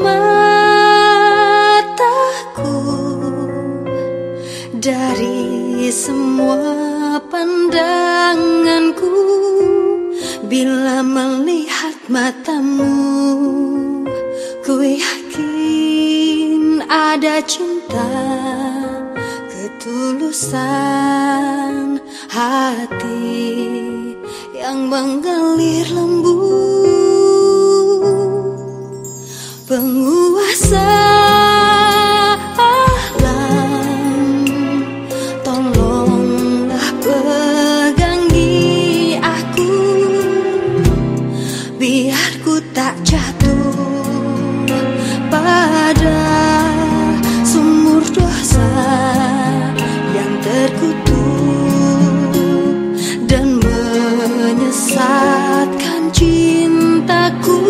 mataku dari semua pandanganku. Bila melihat matamu ku yakin ada cinta ketulusan hati yang menggelir lembut. jatuh pada sumur dosa yang terkutuk dan menyesatkan cintaku.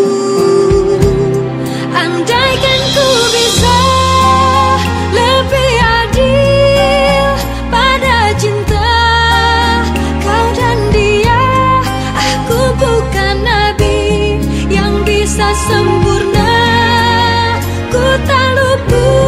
Andaikan ku bisa sempurna. Ku tak luput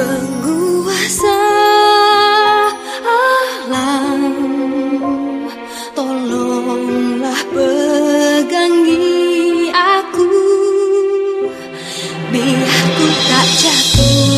Penguasa alam Tolonglah pegangi aku. Biar ku tak jatuh.